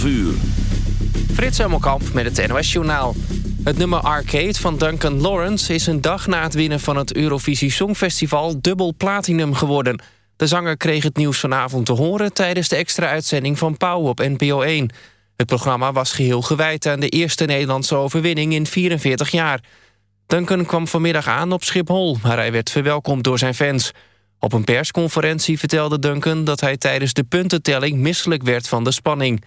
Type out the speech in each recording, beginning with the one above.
12 uur. Frits Hemelkamp met het NOS-journaal. Het nummer Arcade van Duncan Lawrence is een dag na het winnen van het Eurovisie Songfestival dubbel platinum geworden. De zanger kreeg het nieuws vanavond te horen tijdens de extra uitzending van Pauw op NPO 1. Het programma was geheel gewijd aan de eerste Nederlandse overwinning in 44 jaar. Duncan kwam vanmiddag aan op Schiphol, waar hij werd verwelkomd door zijn fans. Op een persconferentie vertelde Duncan dat hij tijdens de puntentelling misselijk werd van de spanning.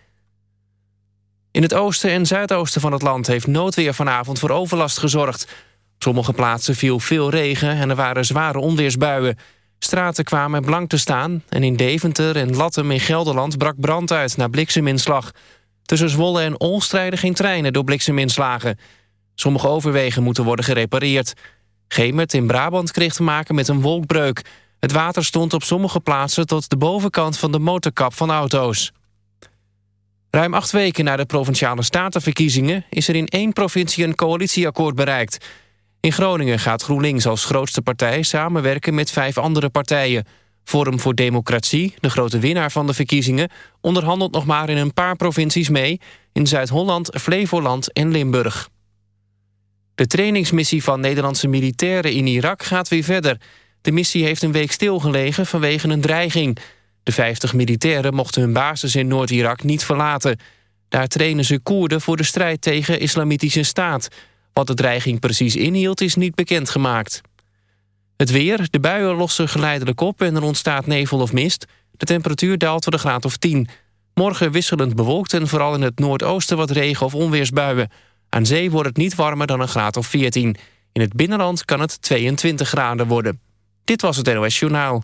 In het oosten en zuidoosten van het land heeft noodweer vanavond voor overlast gezorgd. Op sommige plaatsen viel veel regen en er waren zware onweersbuien. Straten kwamen blank te staan en in Deventer en Latten in Gelderland brak brand uit na blikseminslag. Tussen Zwolle en Olstrijden geen treinen door blikseminslagen. Sommige overwegen moeten worden gerepareerd. Gemert in Brabant kreeg te maken met een wolkbreuk. Het water stond op sommige plaatsen tot de bovenkant van de motorkap van auto's. Ruim acht weken na de Provinciale Statenverkiezingen... is er in één provincie een coalitieakkoord bereikt. In Groningen gaat GroenLinks als grootste partij samenwerken met vijf andere partijen. Forum voor Democratie, de grote winnaar van de verkiezingen... onderhandelt nog maar in een paar provincies mee... in Zuid-Holland, Flevoland en Limburg. De trainingsmissie van Nederlandse militairen in Irak gaat weer verder. De missie heeft een week stilgelegen vanwege een dreiging... De 50 militairen mochten hun basis in Noord-Irak niet verlaten. Daar trainen ze Koerden voor de strijd tegen islamitische staat. Wat de dreiging precies inhield is niet bekendgemaakt. Het weer, de buien lossen geleidelijk op en er ontstaat nevel of mist. De temperatuur daalt tot een graad of 10. Morgen wisselend bewolkt en vooral in het noordoosten wat regen of onweersbuien. Aan zee wordt het niet warmer dan een graad of 14. In het binnenland kan het 22 graden worden. Dit was het NOS Journaal.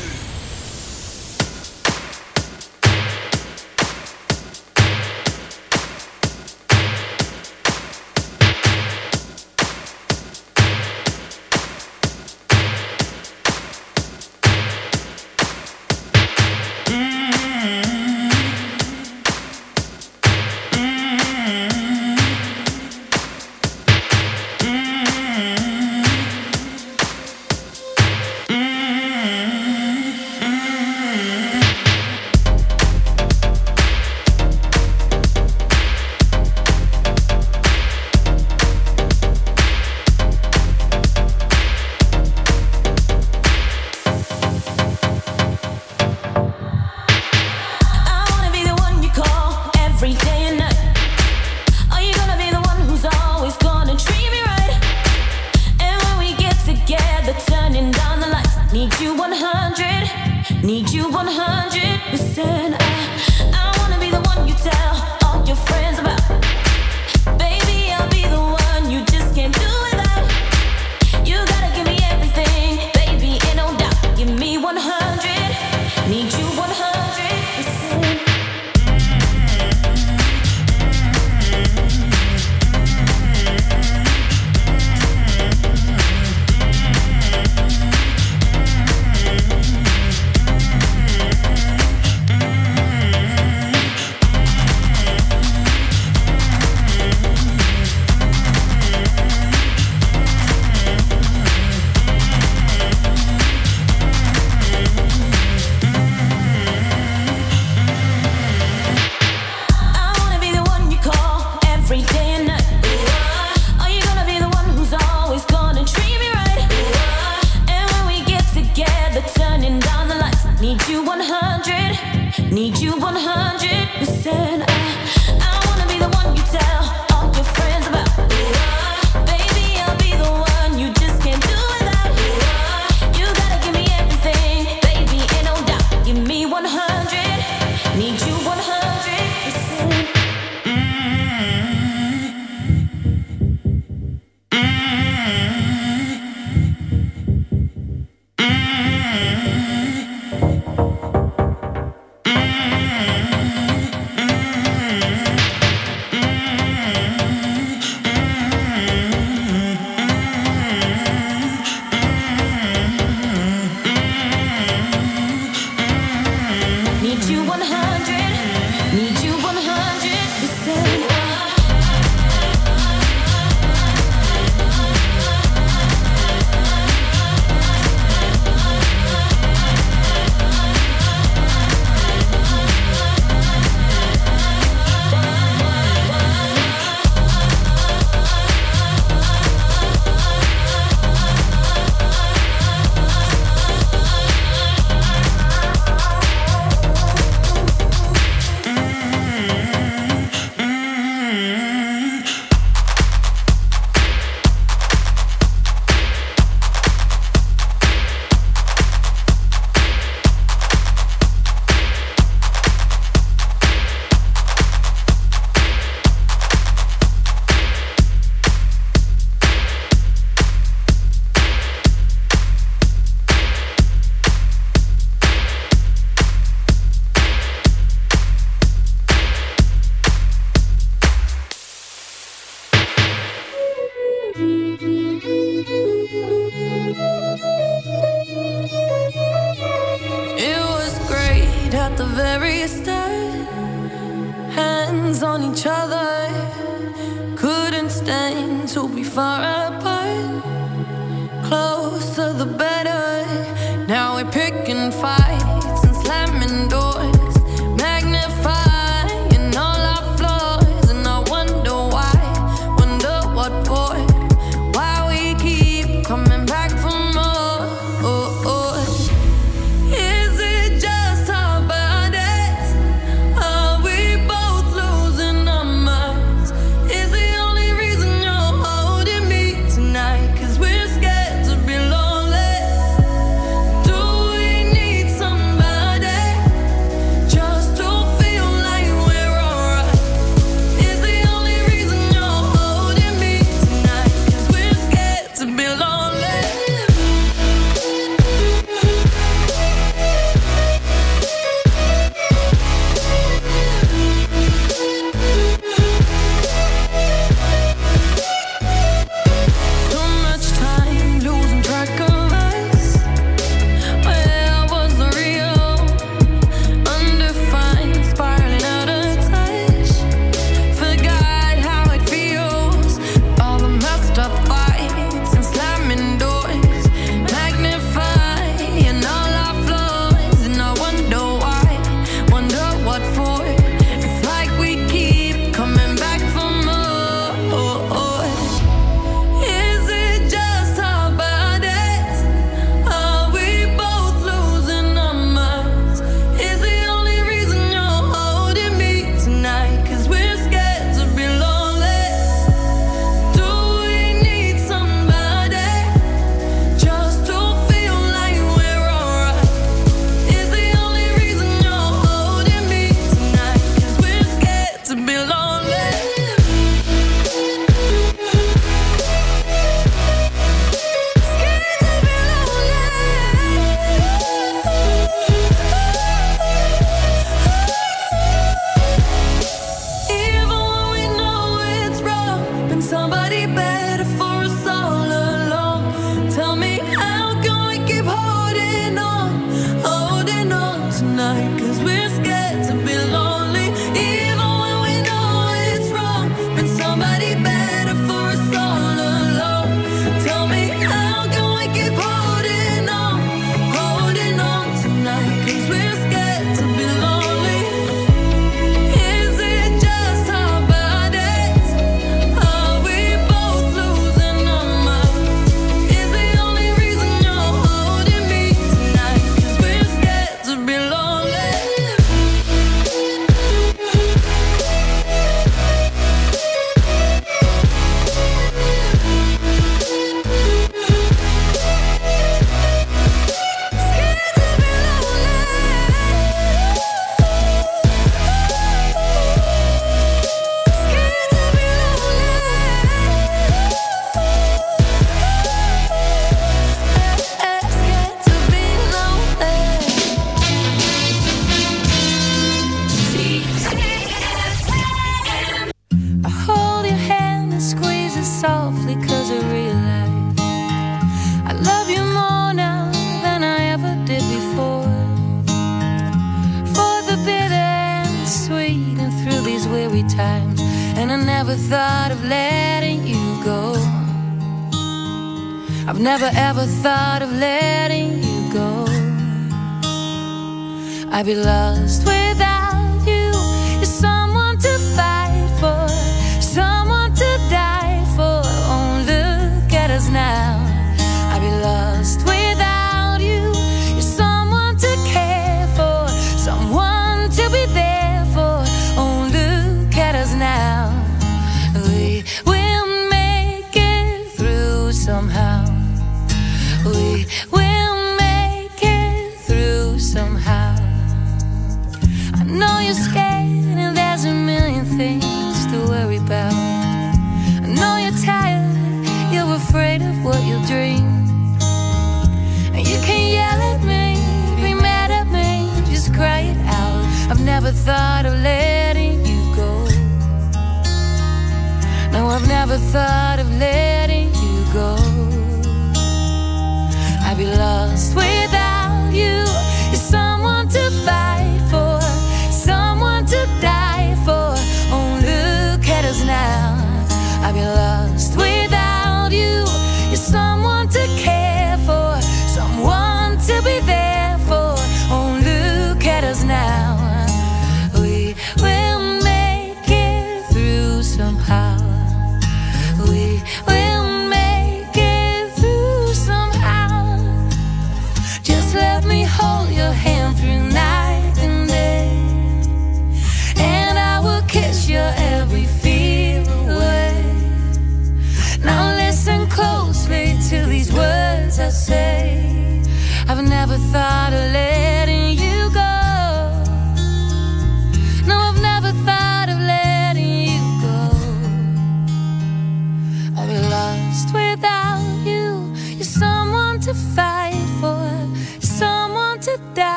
I'd be lost.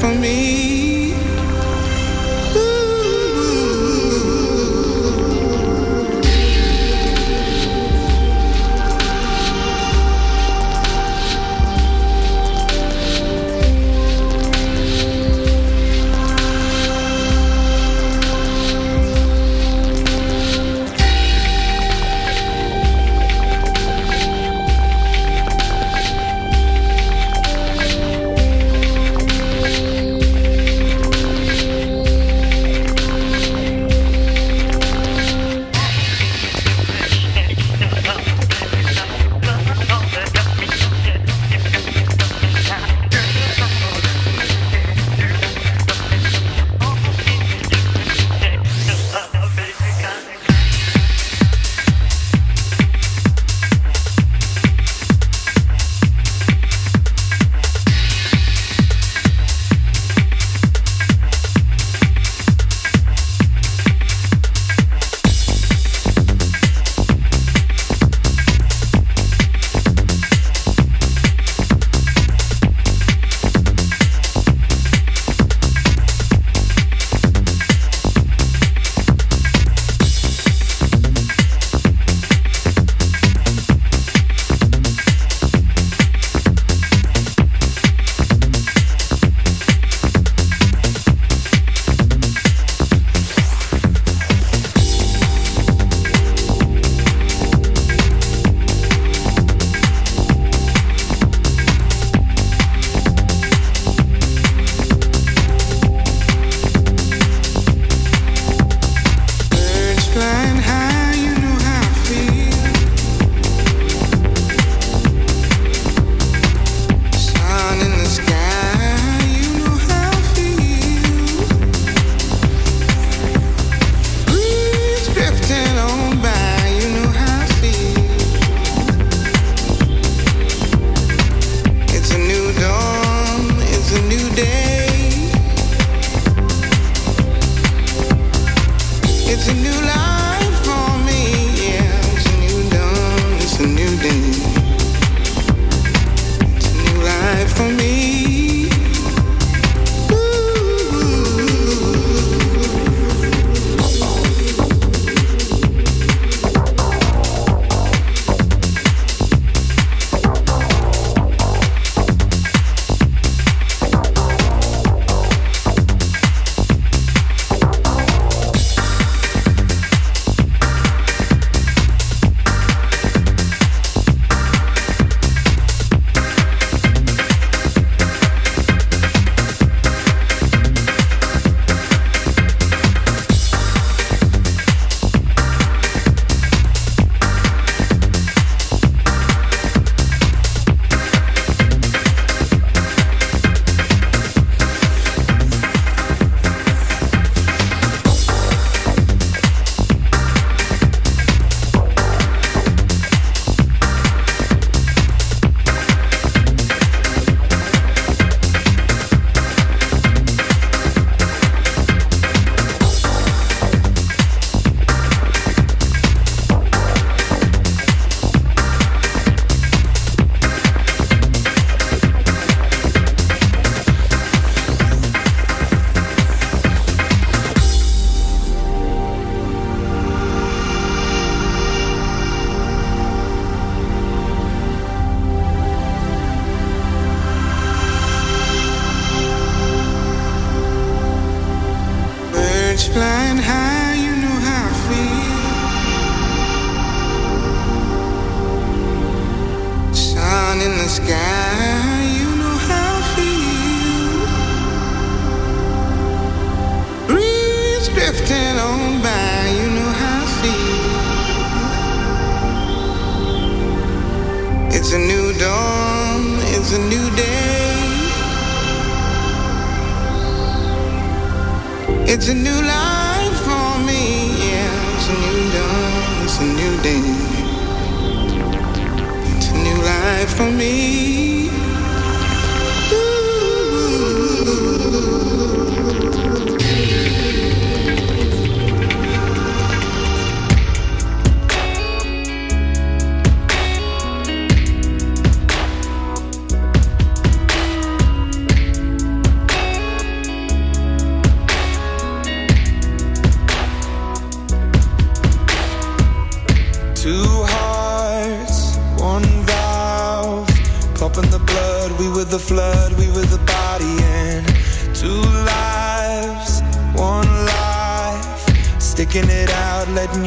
for me.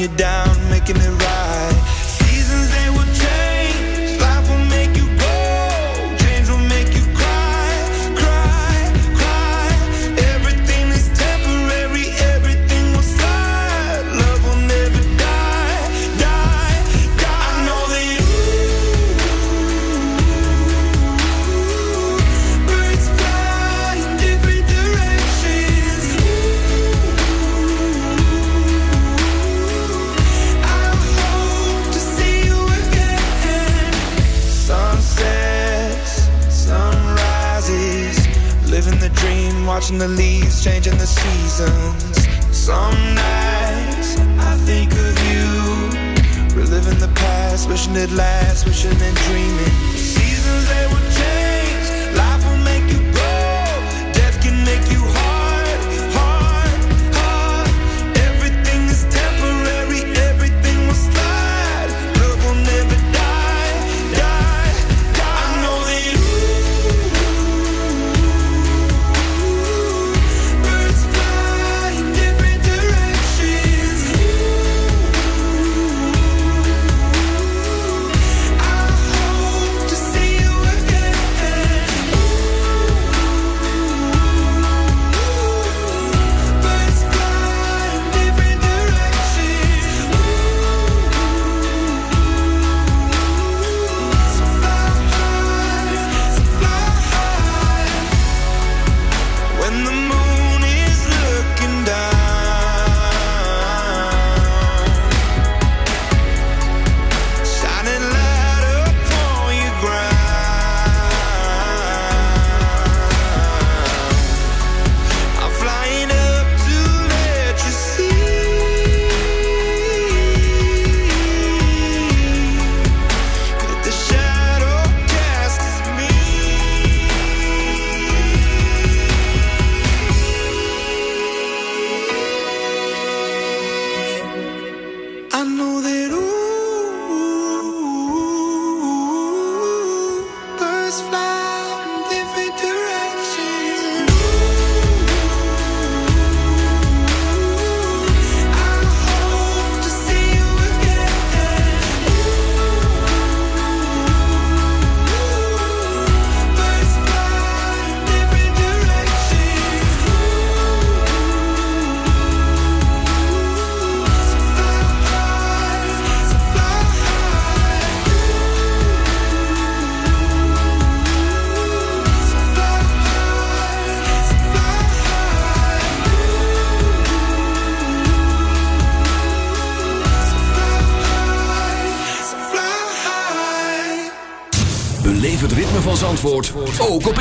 You down,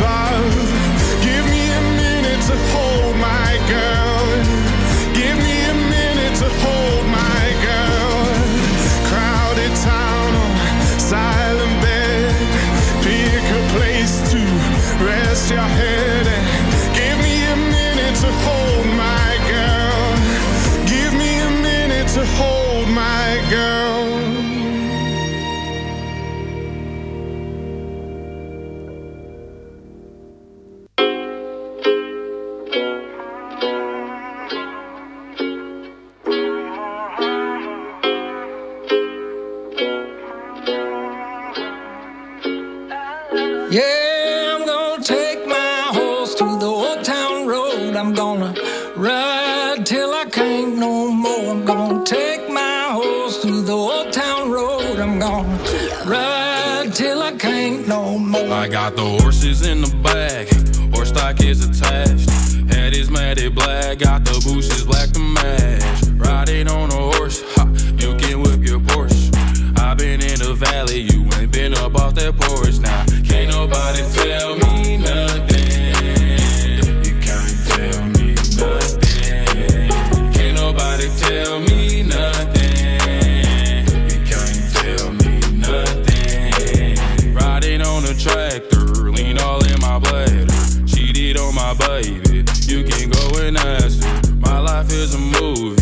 Rise in the bag, or stock is attached. Is a movie,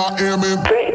I am in.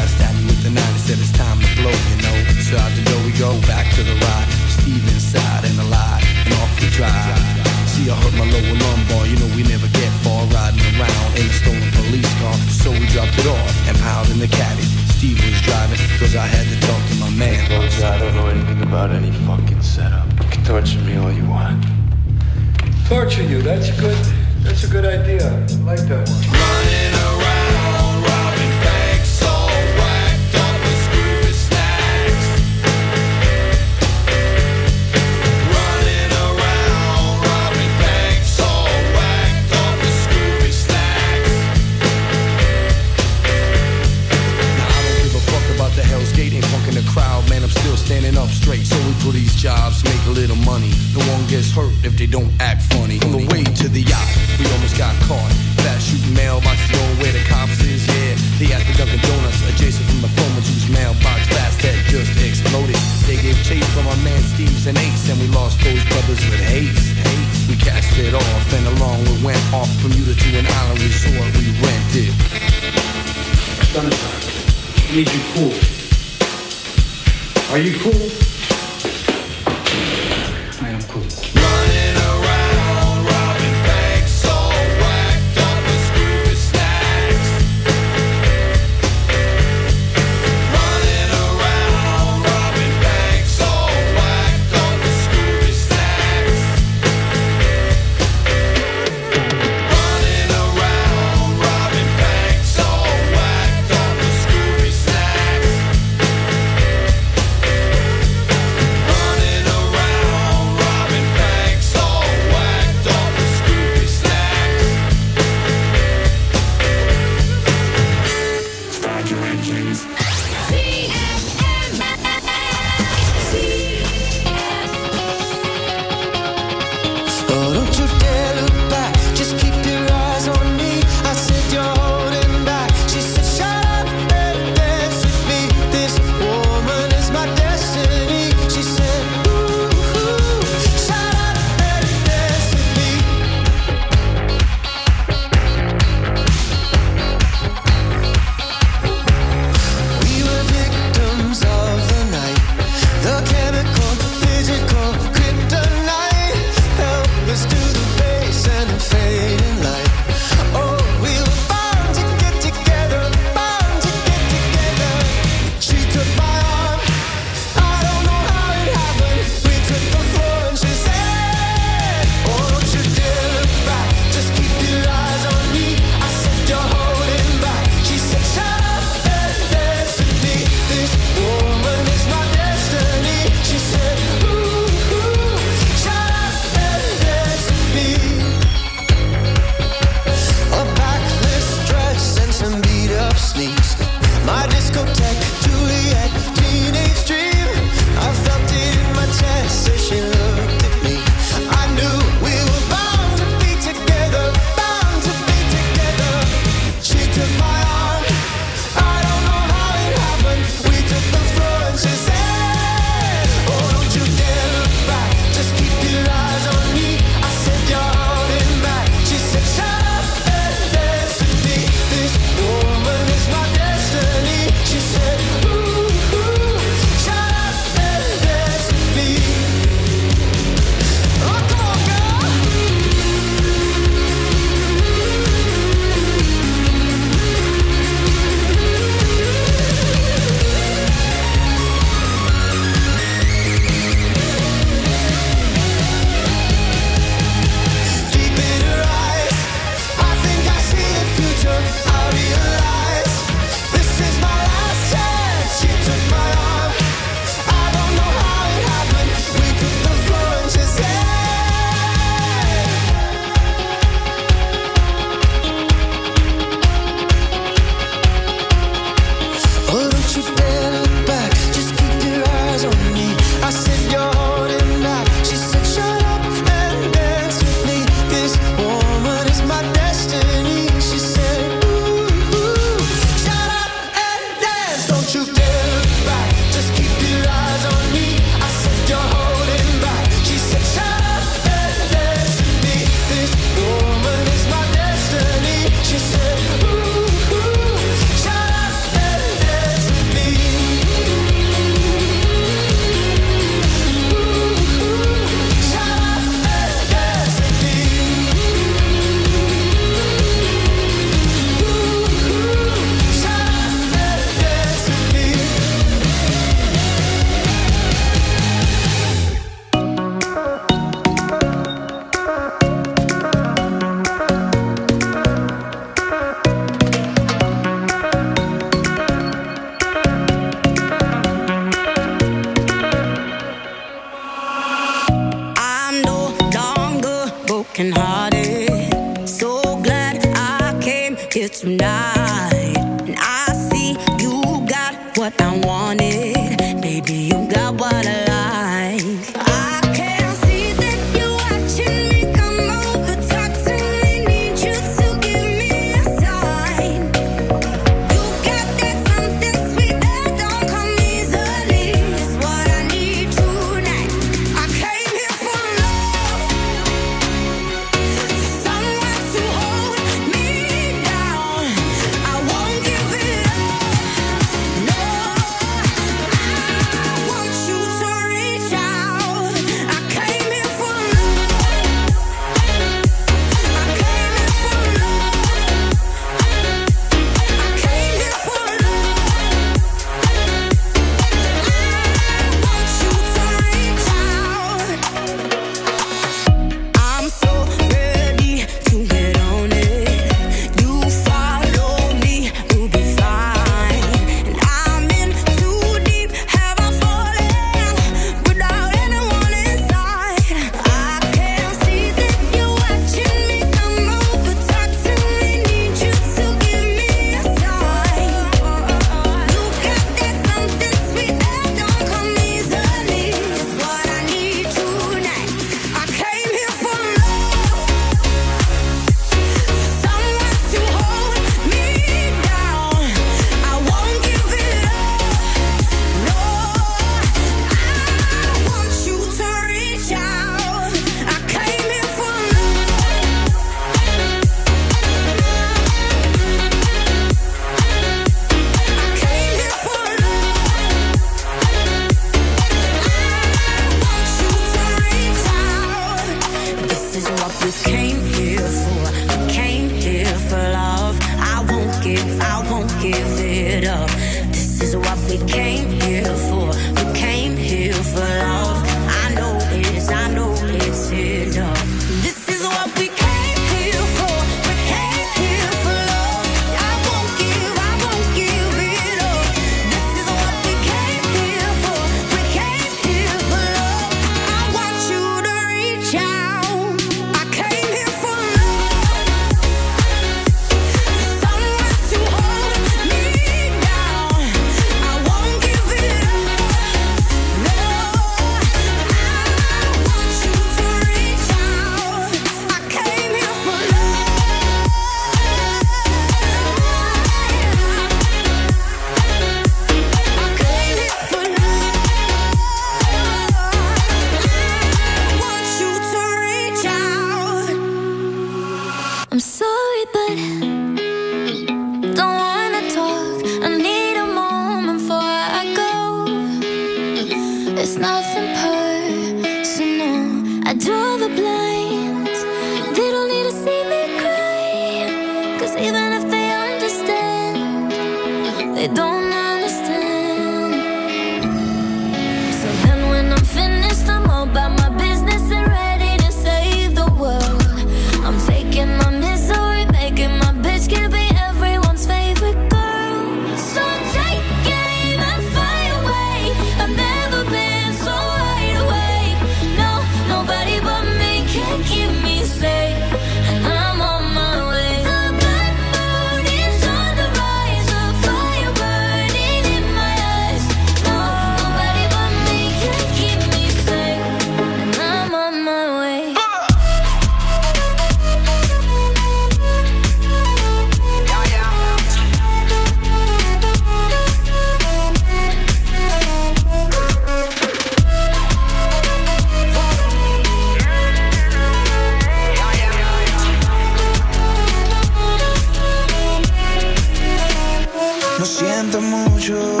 Siento mucho,